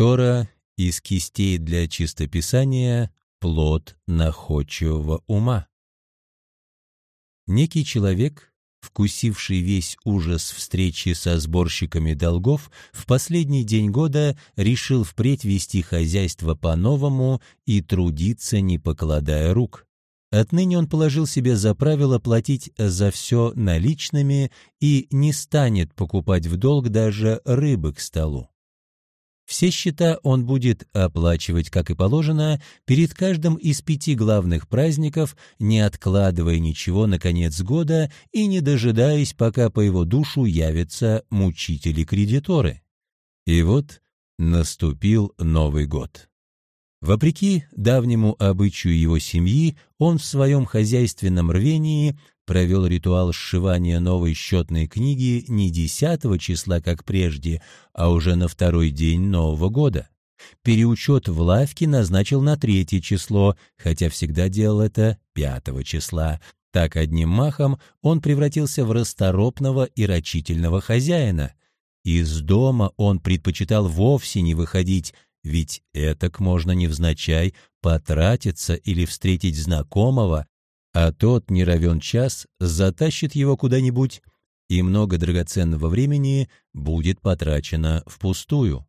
Тора из кистей для чистописания — плод находчивого ума. Некий человек, вкусивший весь ужас встречи со сборщиками долгов, в последний день года решил впредь вести хозяйство по-новому и трудиться, не покладая рук. Отныне он положил себе за правило платить за все наличными и не станет покупать в долг даже рыбы к столу. Все счета он будет оплачивать, как и положено, перед каждым из пяти главных праздников, не откладывая ничего на конец года и не дожидаясь, пока по его душу явятся мучители-кредиторы. И вот наступил Новый год. Вопреки давнему обычаю его семьи, он в своем хозяйственном рвении провел ритуал сшивания новой счетной книги не 10 числа, как прежде, а уже на второй день Нового года. Переучет в лавке назначил на третье число, хотя всегда делал это 5 числа. Так одним махом он превратился в расторопного и рачительного хозяина. Из дома он предпочитал вовсе не выходить, ведь этак можно невзначай потратиться или встретить знакомого, а тот, не равен час, затащит его куда-нибудь, и много драгоценного времени будет потрачено впустую.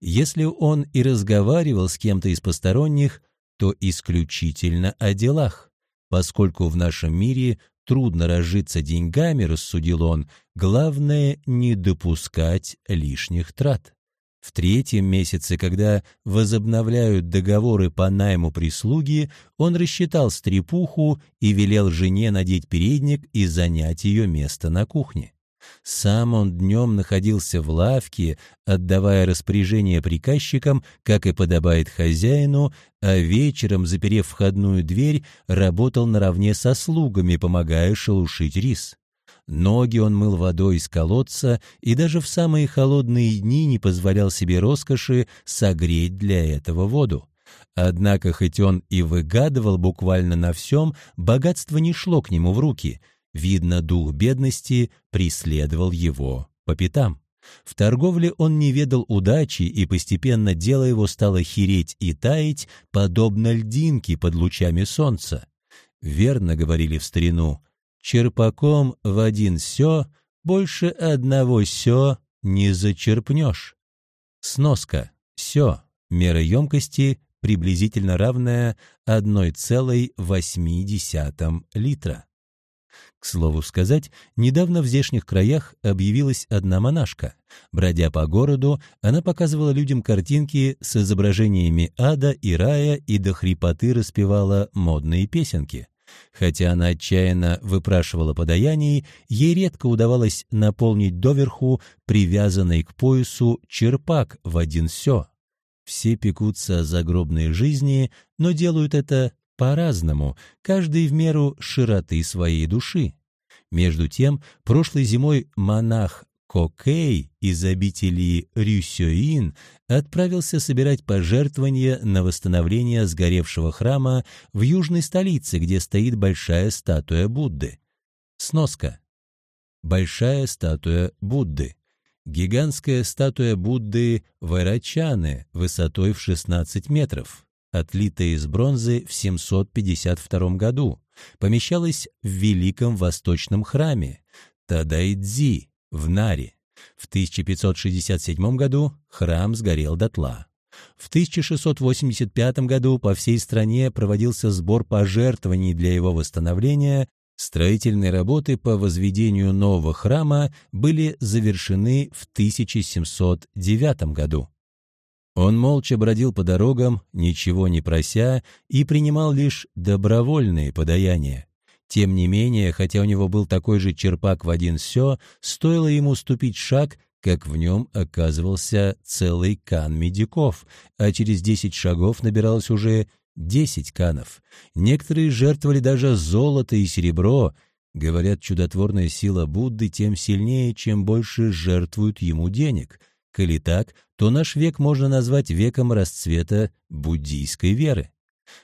Если он и разговаривал с кем-то из посторонних, то исключительно о делах, поскольку в нашем мире трудно разжиться деньгами, рассудил он, главное не допускать лишних трат. В третьем месяце, когда возобновляют договоры по найму прислуги, он рассчитал стрепуху и велел жене надеть передник и занять ее место на кухне. Сам он днем находился в лавке, отдавая распоряжение приказчикам, как и подобает хозяину, а вечером, заперев входную дверь, работал наравне со слугами, помогая шелушить рис. Ноги он мыл водой из колодца и даже в самые холодные дни не позволял себе роскоши согреть для этого воду. Однако, хоть он и выгадывал буквально на всем, богатство не шло к нему в руки. Видно, дух бедности преследовал его по пятам. В торговле он не ведал удачи, и постепенно дело его стало хереть и таять, подобно льдинке под лучами солнца. Верно говорили в старину, черпаком в один сё, больше одного сё не зачерпнешь. Сноска. Сё. Мера емкости приблизительно равная 1,8 литра. К слову сказать, недавно в здешних краях объявилась одна монашка. Бродя по городу, она показывала людям картинки с изображениями ада и рая и до хрипоты распевала модные песенки. Хотя она отчаянно выпрашивала подаяний, ей редко удавалось наполнить доверху привязанный к поясу черпак в один сё. Все пекутся о загробной жизни, но делают это по-разному, каждый в меру широты своей души. Между тем, прошлой зимой монах Кокей из обители Рюсёин отправился собирать пожертвования на восстановление сгоревшего храма в южной столице, где стоит большая статуя Будды. Сноска. Большая статуя Будды. Гигантская статуя Будды Вайрачаны высотой в 16 метров, отлитая из бронзы в 752 году, помещалась в Великом Восточном храме Тадайдзи в Наре. В 1567 году храм сгорел дотла. В 1685 году по всей стране проводился сбор пожертвований для его восстановления. Строительные работы по возведению нового храма были завершены в 1709 году. Он молча бродил по дорогам, ничего не прося, и принимал лишь добровольные подаяния. Тем не менее, хотя у него был такой же черпак в один сё, стоило ему ступить шаг, как в нем оказывался целый кан медиков, а через десять шагов набиралось уже десять канов. Некоторые жертвовали даже золото и серебро. Говорят, чудотворная сила Будды тем сильнее, чем больше жертвуют ему денег. Коли так, то наш век можно назвать веком расцвета буддийской веры.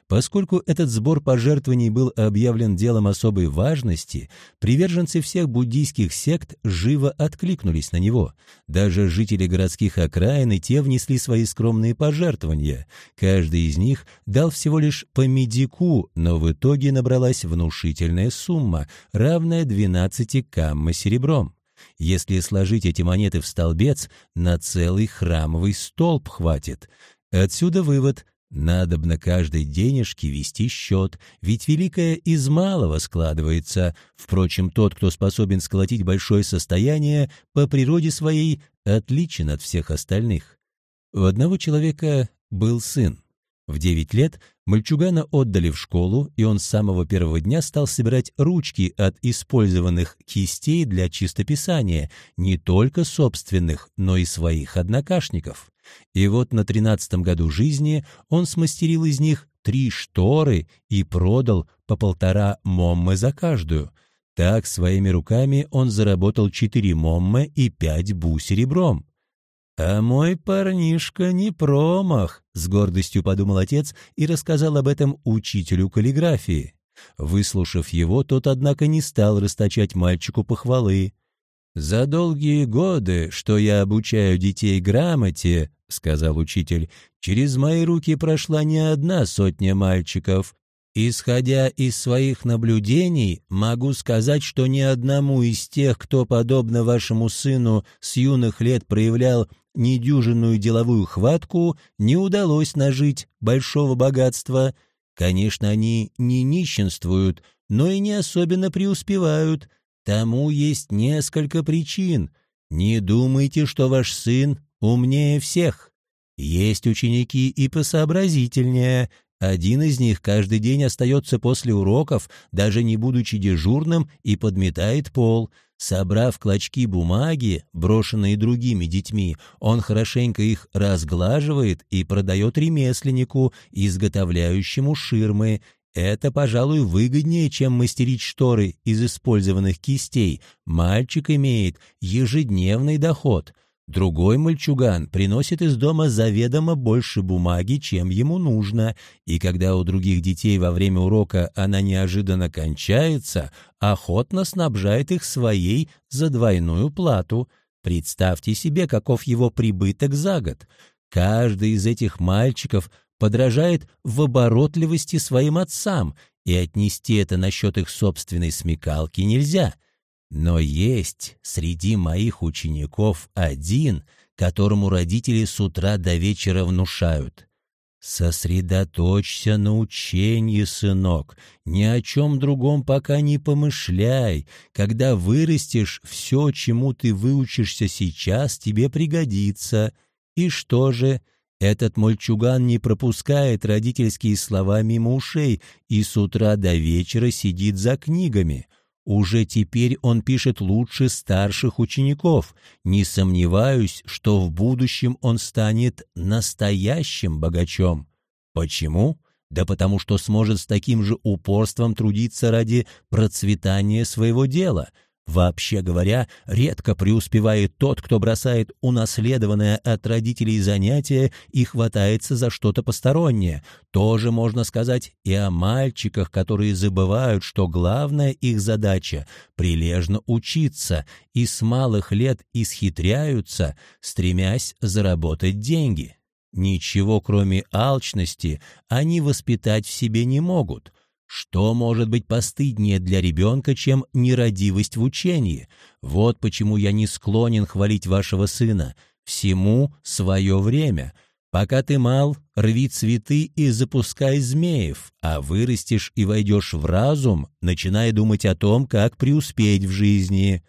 Поскольку этот сбор пожертвований был объявлен делом особой важности, приверженцы всех буддийских сект живо откликнулись на него. Даже жители городских окраин и те внесли свои скромные пожертвования. Каждый из них дал всего лишь по медику, но в итоге набралась внушительная сумма, равная 12 камма серебром. Если сложить эти монеты в столбец, на целый храмовый столб хватит. Отсюда вывод – Надобно каждой денежке вести счет, ведь великое из малого складывается. Впрочем, тот, кто способен сколотить большое состояние, по природе своей отличен от всех остальных. У одного человека был сын. В девять лет мальчугана отдали в школу, и он с самого первого дня стал собирать ручки от использованных кистей для чистописания, не только собственных, но и своих однокашников. И вот на тринадцатом году жизни он смастерил из них три шторы и продал по полтора моммы за каждую. Так своими руками он заработал четыре моммы и пять бу серебром. «А мой парнишка не промах», — с гордостью подумал отец и рассказал об этом учителю каллиграфии. Выслушав его, тот, однако, не стал расточать мальчику похвалы. «За долгие годы, что я обучаю детей грамоте, — сказал учитель, — через мои руки прошла не одна сотня мальчиков. Исходя из своих наблюдений, могу сказать, что ни одному из тех, кто, подобно вашему сыну, с юных лет проявлял недюжинную деловую хватку, не удалось нажить большого богатства. Конечно, они не нищенствуют, но и не особенно преуспевают — Тому есть несколько причин. Не думайте, что ваш сын умнее всех. Есть ученики и посообразительнее. Один из них каждый день остается после уроков, даже не будучи дежурным, и подметает пол. Собрав клочки бумаги, брошенные другими детьми, он хорошенько их разглаживает и продает ремесленнику, изготовляющему ширмы. Это, пожалуй, выгоднее, чем мастерить шторы из использованных кистей. Мальчик имеет ежедневный доход. Другой мальчуган приносит из дома заведомо больше бумаги, чем ему нужно, и когда у других детей во время урока она неожиданно кончается, охотно снабжает их своей за двойную плату. Представьте себе, каков его прибыток за год. Каждый из этих мальчиков подражает в оборотливости своим отцам, и отнести это насчет их собственной смекалки нельзя. Но есть среди моих учеников один, которому родители с утра до вечера внушают. «Сосредоточься на учении, сынок, ни о чем другом пока не помышляй. Когда вырастешь, все, чему ты выучишься сейчас, тебе пригодится. И что же, этот мальчуган не пропускает родительские слова мимо ушей и с утра до вечера сидит за книгами. Уже теперь он пишет лучше старших учеников. Не сомневаюсь, что в будущем он станет настоящим богачом. Почему? Да потому что сможет с таким же упорством трудиться ради процветания своего дела – Вообще говоря, редко преуспевает тот, кто бросает унаследованное от родителей занятие и хватается за что-то постороннее. Тоже можно сказать и о мальчиках, которые забывают, что главная их задача — прилежно учиться, и с малых лет исхитряются, стремясь заработать деньги. Ничего, кроме алчности, они воспитать в себе не могут — что может быть постыднее для ребенка, чем нерадивость в учении? Вот почему я не склонен хвалить вашего сына. Всему свое время. Пока ты мал, рви цветы и запускай змеев, а вырастешь и войдешь в разум, начиная думать о том, как преуспеть в жизни.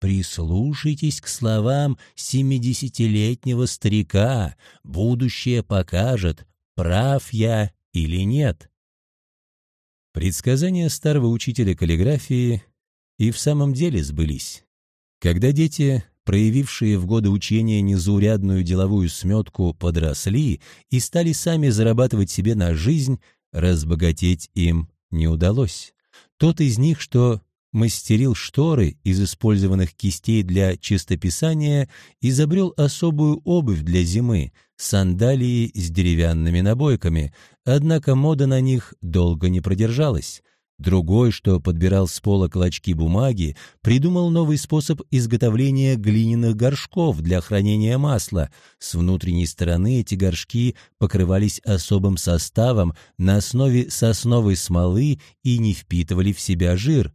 Прислушайтесь к словам семидесятилетнего старика. Будущее покажет, прав я или нет. Предсказания старого учителя каллиграфии и в самом деле сбылись. Когда дети, проявившие в годы учения незаурядную деловую сметку, подросли и стали сами зарабатывать себе на жизнь, разбогатеть им не удалось. Тот из них, что мастерил шторы из использованных кистей для чистописания, изобрел особую обувь для зимы, сандалии с деревянными набойками, однако мода на них долго не продержалась. Другой, что подбирал с пола клочки бумаги, придумал новый способ изготовления глиняных горшков для хранения масла. С внутренней стороны эти горшки покрывались особым составом на основе сосновой смолы и не впитывали в себя жир.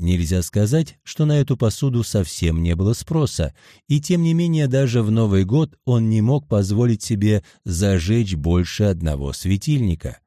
Нельзя сказать, что на эту посуду совсем не было спроса, и тем не менее даже в Новый год он не мог позволить себе зажечь больше одного светильника.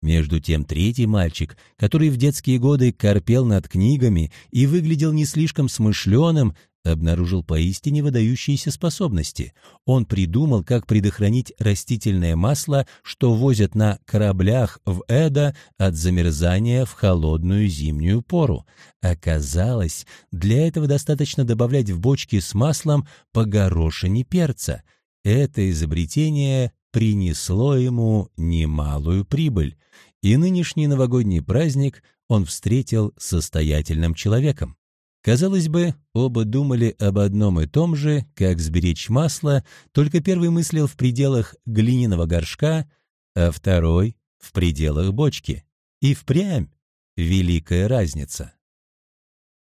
Между тем третий мальчик, который в детские годы корпел над книгами и выглядел не слишком смышленым, обнаружил поистине выдающиеся способности. Он придумал, как предохранить растительное масло, что возят на кораблях в Эда от замерзания в холодную зимнюю пору. Оказалось, для этого достаточно добавлять в бочки с маслом по горошине перца. Это изобретение принесло ему немалую прибыль, и нынешний новогодний праздник он встретил состоятельным человеком. Казалось бы, оба думали об одном и том же, как сберечь масло, только первый мыслил в пределах глиняного горшка, а второй — в пределах бочки. И впрямь великая разница.